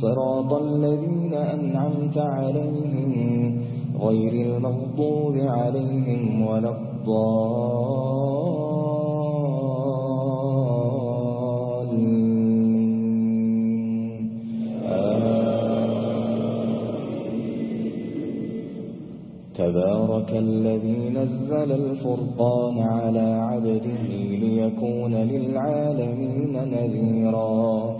صراط الذين أنعمت عليهم غير المغضوب عليهم ولا الضالين. تبارك الذي نزل الفرقان على عبده ليكون للعالمين نذيراً.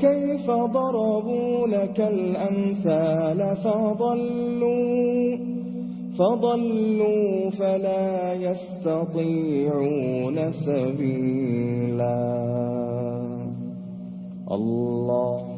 كيف ضربوا لك الأمثال فضلوا فضلوا فلا يستطيعون سبيلا. الله.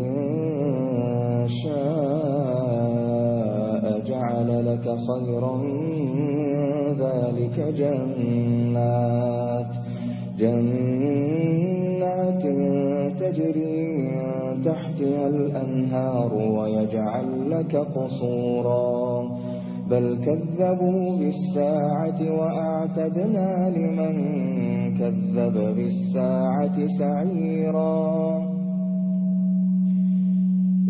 لك خيرا من ذلك جنات. جنات تجري من تحتها الأنهار ويجعل لك قصورا. بل كذبوا بالساعة وأعتدنا لمن كذب بالساعة سعيرا.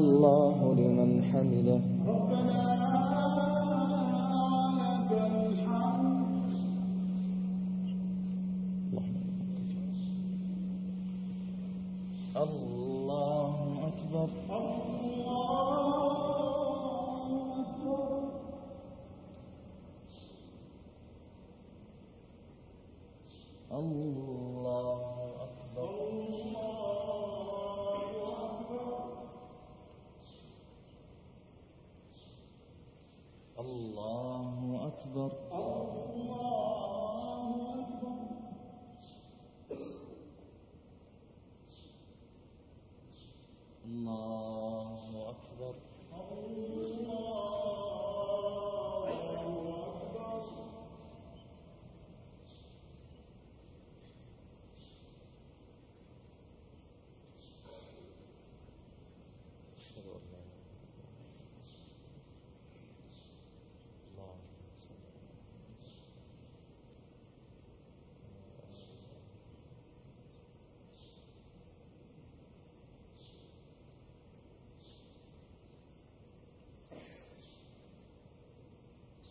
الله لمن حمده.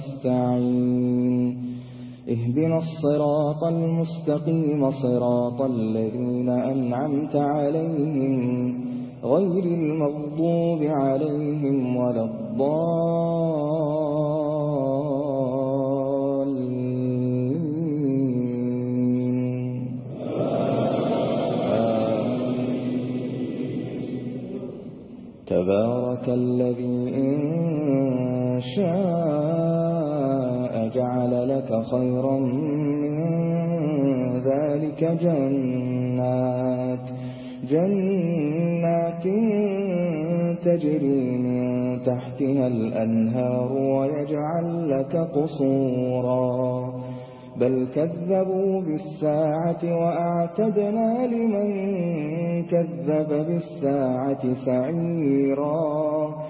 نستعين. اهدنا الصراط المستقيم صراط الذين أنعمت عليهم غير المغضوب عليهم ولا الضالين. تبارك الذي إن شاء لك خيرا من ذلك جنات. جنات تجري من تحتها الأنهار ويجعل لك قصورا. بل كذبوا بالساعة وأعتدنا لمن كذب بالساعة سعيرا.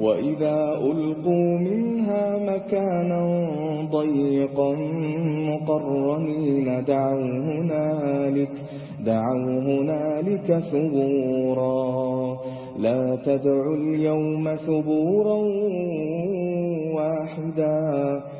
وَإِذَا أُلْقُوا مِنْهَا مَكَانًا ضَيِّقًا مُقَرَّنِينَ دَعَوْا هُنَالِكَ دَعَوْا هُنَالِكَ ثُبُورًا. لَا تَدْعُوا الْيَوْمَ ثُبُورًا وَاحِدًا.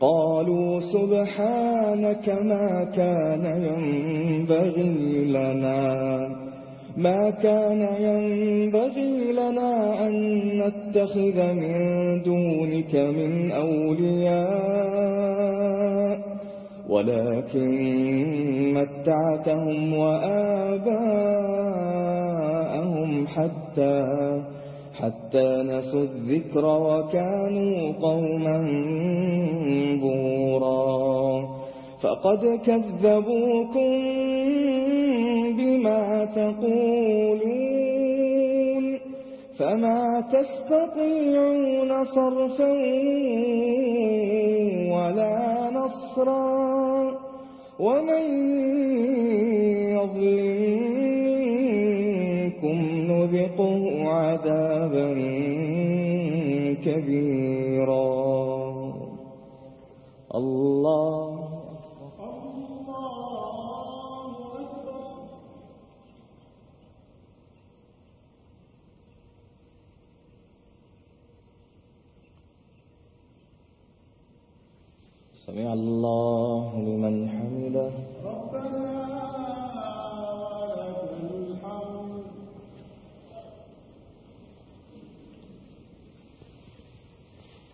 قالوا سبحانك ما كان ينبغي لنا. ما كان ينبغي لنا أن نتخذ من دونك من أولياء ولكن متعتهم وآباءهم حتى حتى نسوا الذكر وكانوا قوما بورا. فقد كذبوكم بما تقولون. فما تستطيعون صرفا ولا نصرا. ومن يظلم منكم نذقه عذابا كبيرا. الله سمع الله لمن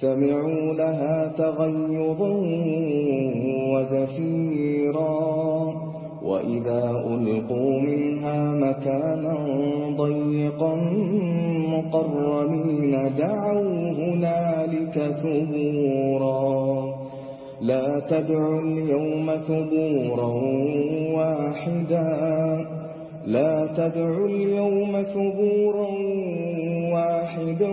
سمعوا لها تغيظا وزفيرا. وإذا ألقوا منها مكانا ضيقا مقرمين دعوا هنالك ثبورا. لا تدعوا اليوم ثبورا واحدا. لا تدعوا اليوم ثبورا واحدا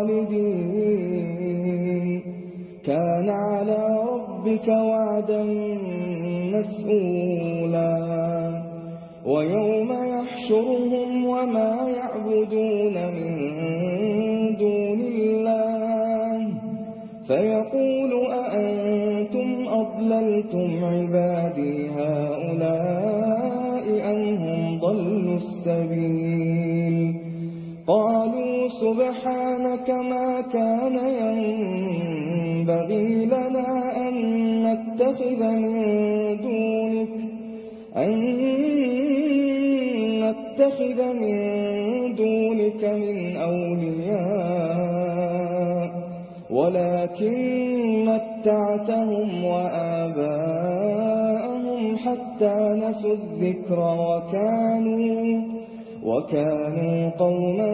كان على ربك وعدا مسئولا ويوم يحشرهم وما يعبدون من دون الله. فيقول أأنتم أضللتم عبادي هؤلاء أن هم ضلوا السبيل؟ قالوا سبحانك ما كان ينبغي لنا أن نتخذ من دونك أن نتخذ من دونك من أولياء ولكن متعتهم وآباءهم حتى نسوا الذكر وكانوا وكانوا قوما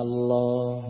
الله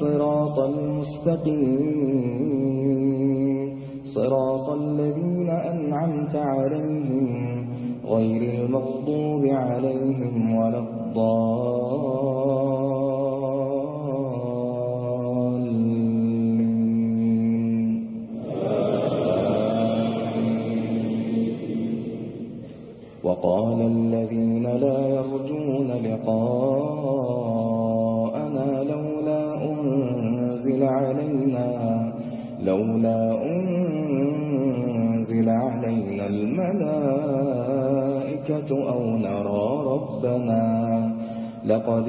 صراط المستقيم. صراط الذين أنعمت عليهم غير المغضوب عليهم ولا الضالين.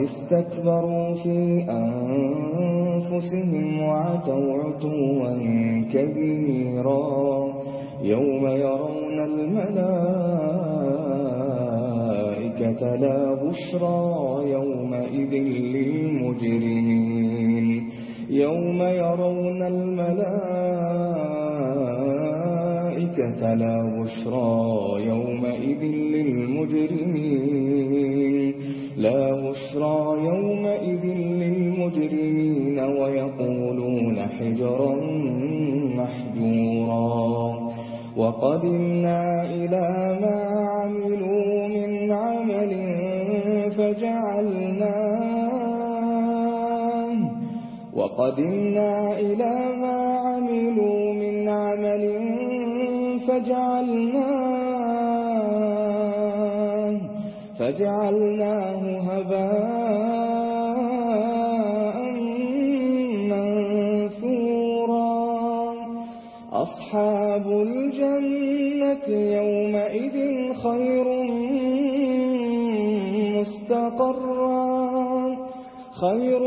وقد استكبروا في أنفسهم وعتوا عتوا كبيرا يوم يرون الملائكة لا بشرى يومئذ للمجرمين يوم يرون الملائكة لا بشرى يومئذ للمجرمين لا وقدمنا إلى ما عملوا من عمل فجعلناه وقدمنا إلى ما عملوا من عمل فجعلناه فجعلناه هباء يومئذ خير مستقرا. خير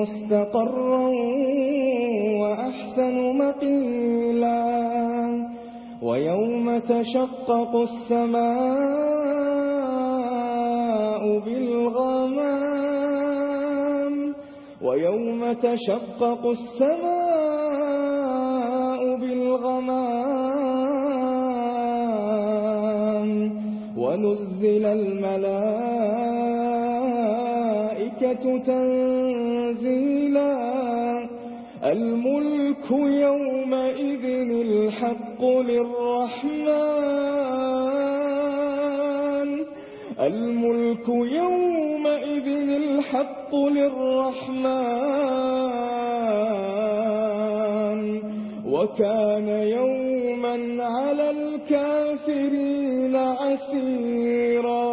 مستقرا وأحسن مقيلا. ويوم تشقق السماء بالغمام. ويوم تشقق السماء وَنُزِّلَ الْمَلَائِكَةُ تَنزِيلًا. الْمُلْكُ يَوْمَئِذٍ الْحَقُّ لِلرَّحْمَنِ. الْمُلْكُ يَوْمَئِذٍ الْحَقُّ لِلرَّحْمَنِ. وَكَانَ يَوْمًا عَلَى الكافر يسيرا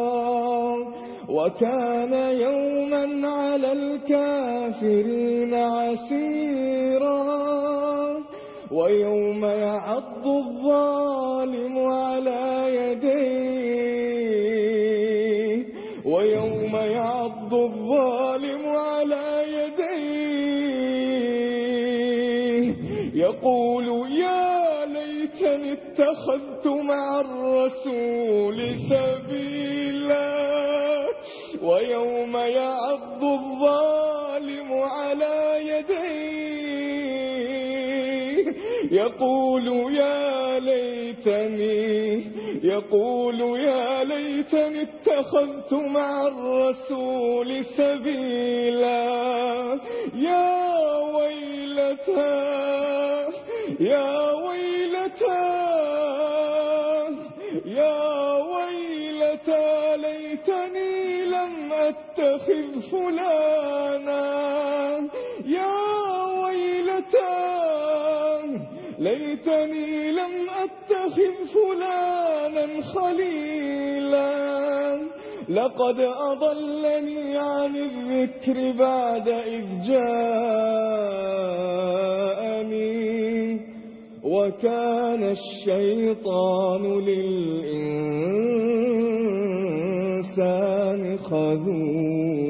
وكان يوما على الكافرين عسيرا. ويوم يعض الظالم على يديه. ويوم يعض الظالم على يديه. يقول يا ليتني اتخذت مع الرسول سبيلا ويوم يعض الظالم على يديه. يقول يا ليتني يقول يا ليتني اتخذت مع الرسول سبيلا. يا ويلتا يا ويلتا فلانا يا ويلتا ليتني لم أتخذ فلانا خليلا. لقد أضلني عن الذكر بعد إذ جاءني وكان الشيطان للإنسان خذولا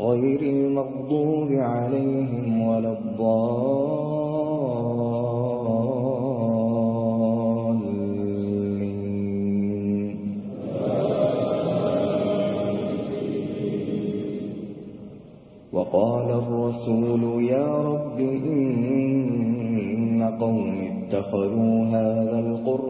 غير المغضوب عليهم ولا الضالين. وقال الرسول يا رب إن قوم اتخذوا هذا القرآن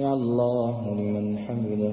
سمع الله حمده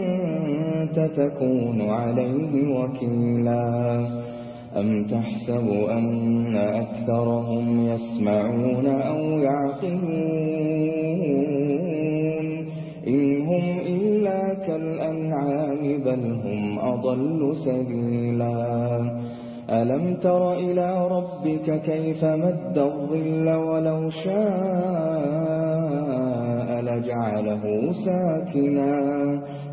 أنت تكون عليه وكيلا. أم تحسب أن أكثرهم يسمعون أو يعقلون؟ إن هم إلا كالأنعام بل هم أضل سبيلا. ألم تر إلى ربك كيف مد الظل ولو شاء لجعله ساكنا؟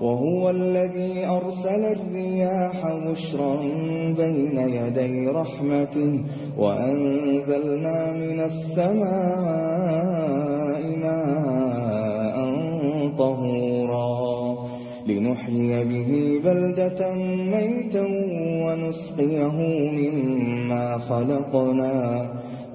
وهو الذي أرسل الرياح مشرا بين يدي رحمته وأنزلنا من السماء ماء طهورا لنحيي به بلدة ميتا ونسقيه مما خلقنا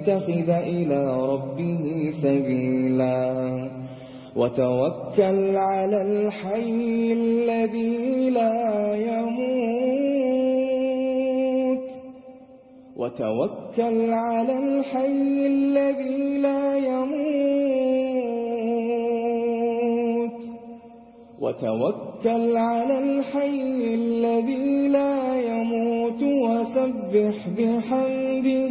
لِيَتَّخِذَ إلى ربه سبيلا. وتوكل على الحي الذي لا يموت. وتوكل على الحي الذي لا يموت. وتوكل على الحي الذي لا يموت. وسبح بحمده.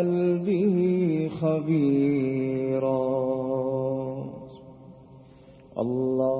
قلبه خَبِيرًا. الله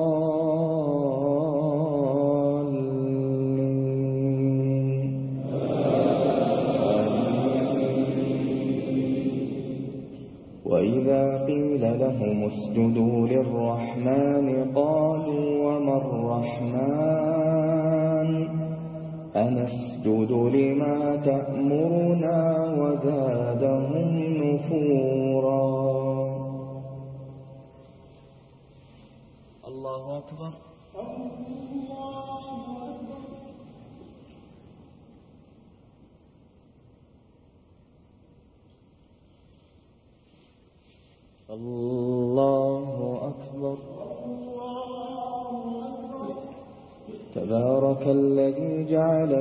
الرحمن قالوا وما الرحمن؟ أنسجد لما تأمرنا وزادهم نفورا. الله أكبر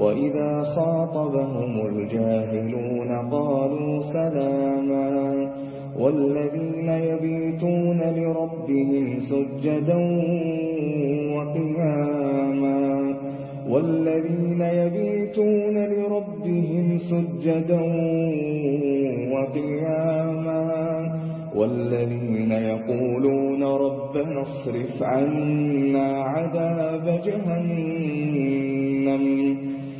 وَإِذَا خَاطَبَهُمُ الْجَاهِلُونَ قَالُوا سَلَامًا وَالَّذِينَ يَبِيتُونَ لِرَبِّهِمْ سُجَّدًا وَقِيَامًا وَالَّذِينَ يَبِيتُونَ لِرَبِّهِمْ سُجَّدًا وَقِيَامًا والذين يقولون ربنا اصرف عنا عذاب جهنم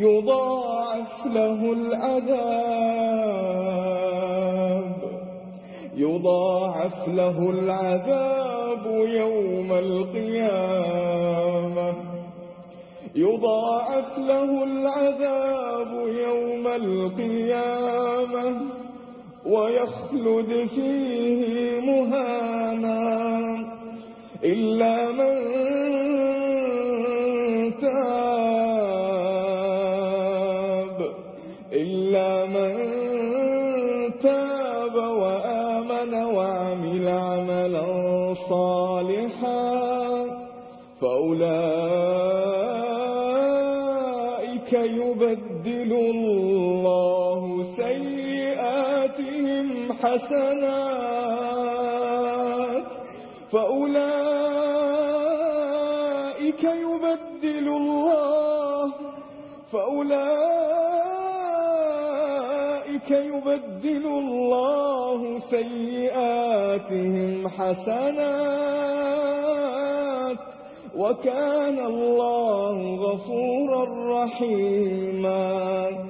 يضاعف له العذاب. يضاعف له العذاب يوم القيامة. يضاعف له العذاب يوم القيامة. ويخلد فيه مهانا. إلا من الحسنات. فأولئك يبدل الله. فأولئك يبدل الله سيئاتهم حسنات. وكان الله غفورا رحيما.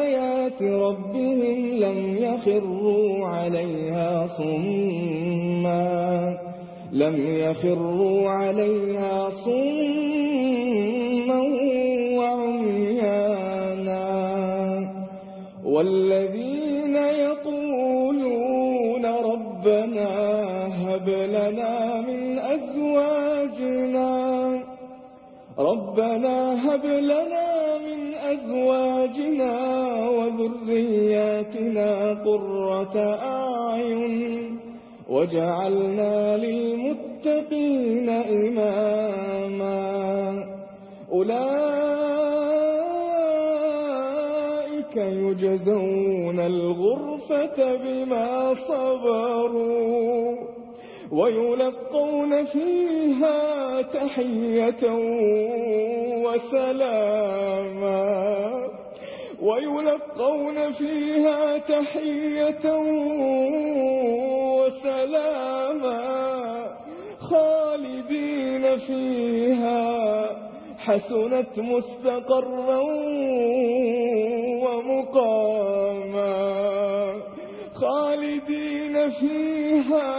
ربهم لم يخروا عليها صما لم يخروا عليها صما وعميانا والذين يقولون ربنا هب لنا من أزواجنا ربنا هب لنا من أزواجنا ذرياتنا قرة أعين وجعلنا للمتقين إماما أولئك يجزون الغرفة بما صبروا ويلقون فيها تحية وسلاما ويلقون فيها تحية وسلاما خالدين فيها. حسنت مستقرا ومقاما خالدين فيها.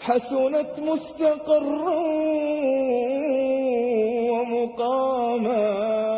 حسنت مستقرا ومقاما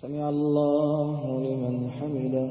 سمع الله لمن حمده